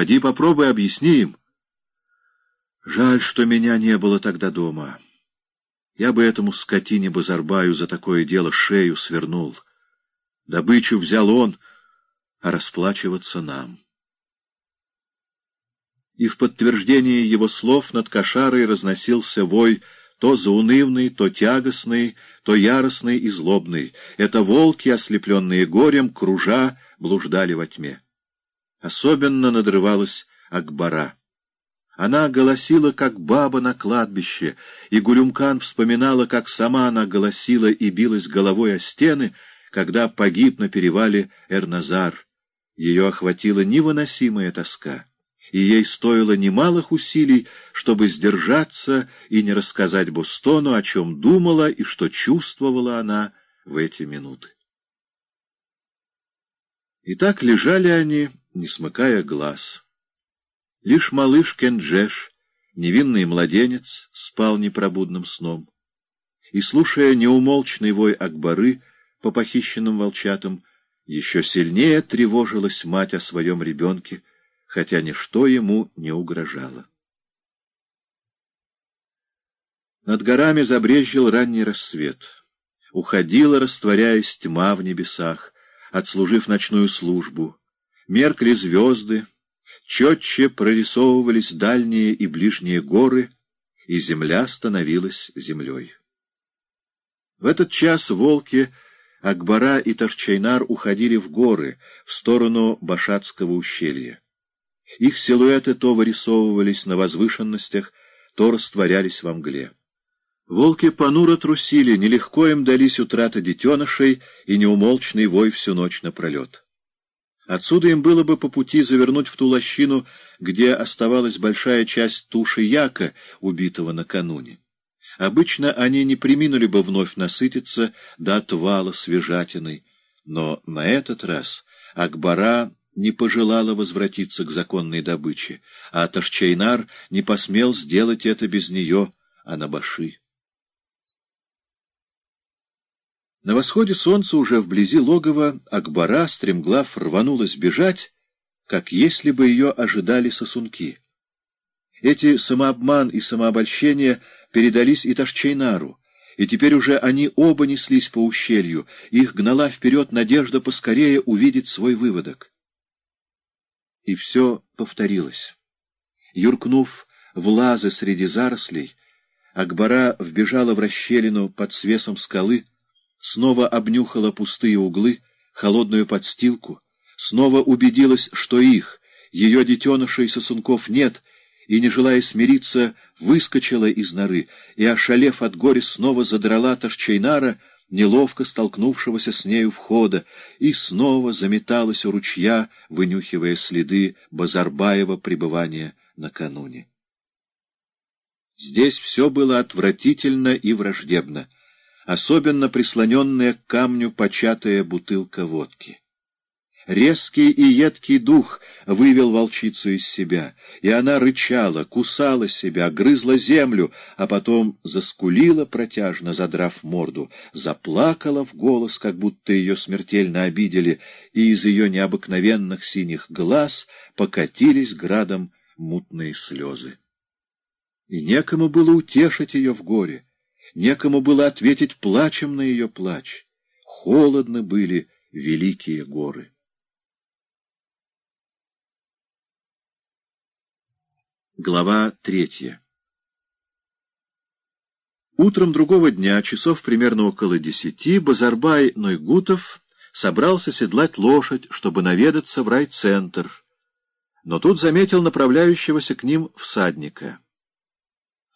Поди попробуй объясни им. Жаль, что меня не было тогда дома. Я бы этому скотине Базарбаю за такое дело шею свернул. Добычу взял он, а расплачиваться нам. И в подтверждение его слов над кошарой разносился вой то заунывный, то тягостный, то яростный и злобный. Это волки, ослепленные горем, кружа, блуждали во тьме. Особенно надрывалась Акбара. Она голосила, как баба на кладбище, и Гулюмкан вспоминала, как сама она голосила и билась головой о стены, когда погиб на перевале Эрназар. Ее охватила невыносимая тоска и ей стоило немалых усилий, чтобы сдержаться и не рассказать Бостону, о чем думала и что чувствовала она в эти минуты. И так лежали они, не смыкая глаз. Лишь малыш Кенджеш, невинный младенец, спал непробудным сном. И, слушая неумолчный вой Акбары по похищенным волчатам, еще сильнее тревожилась мать о своем ребенке, хотя ничто ему не угрожало. Над горами забрезжил ранний рассвет. Уходила, растворяясь тьма в небесах, отслужив ночную службу. Меркли звезды, четче прорисовывались дальние и ближние горы, и земля становилась землей. В этот час волки Акбара и Ташчайнар уходили в горы, в сторону Башатского ущелья. Их силуэты то вырисовывались на возвышенностях, то растворялись во мгле. Волки понуро трусили, нелегко им дались утрата детенышей и неумолчный вой всю ночь напролет. Отсюда им было бы по пути завернуть в ту лощину, где оставалась большая часть туши яка, убитого накануне. Обычно они не приминули бы вновь насытиться до отвала свежатиной, но на этот раз Акбара не пожелала возвратиться к законной добыче, а Ташчайнар не посмел сделать это без нее, а на баши. На восходе солнца уже вблизи логова Акбара, стремглав, рванулась бежать, как если бы ее ожидали сосунки. Эти самообман и самообольщение передались и Ташчайнару, и теперь уже они оба неслись по ущелью, их гнала вперед надежда поскорее увидеть свой выводок. И все повторилось. Юркнув в лазы среди зарослей, Акбара вбежала в расщелину под свесом скалы, снова обнюхала пустые углы, холодную подстилку, снова убедилась, что их, ее детенышей сосунков нет, и, не желая смириться, выскочила из норы и, ошалев от горя, снова задрала Ташчайнара, неловко столкнувшегося с нею входа, и снова заметалась у ручья, вынюхивая следы Базарбаева пребывания накануне. Здесь все было отвратительно и враждебно, особенно прислоненная к камню початая бутылка водки. Резкий и едкий дух вывел волчицу из себя, и она рычала, кусала себя, грызла землю, а потом заскулила протяжно, задрав морду, заплакала в голос, как будто ее смертельно обидели, и из ее необыкновенных синих глаз покатились градом мутные слезы. И некому было утешить ее в горе, некому было ответить плачем на ее плач. Холодны были великие горы. Глава третья Утром другого дня, часов примерно около десяти, Базарбай Нойгутов собрался седлать лошадь, чтобы наведаться в райцентр, но тут заметил направляющегося к ним всадника.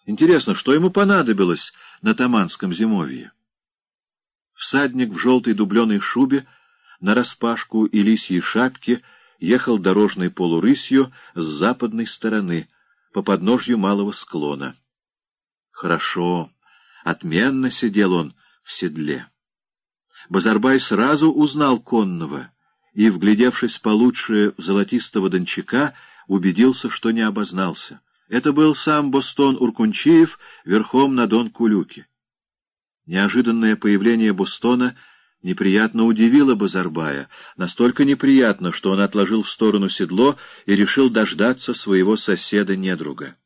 Интересно, что ему понадобилось на Таманском зимовье? Всадник в желтой дубленой шубе, нараспашку и лисьей шапке ехал дорожной полурысью с западной стороны — по подножью малого склона. Хорошо, отменно сидел он в седле. Базарбай сразу узнал конного и, вглядевшись получше в золотистого дончака, убедился, что не обознался. Это был сам Бостон Уркунчиев верхом на Дон Кулюке. Неожиданное появление Бостона неприятно удивило Базарбая, настолько неприятно, что он отложил в сторону седло и решил дождаться своего соседа-недруга.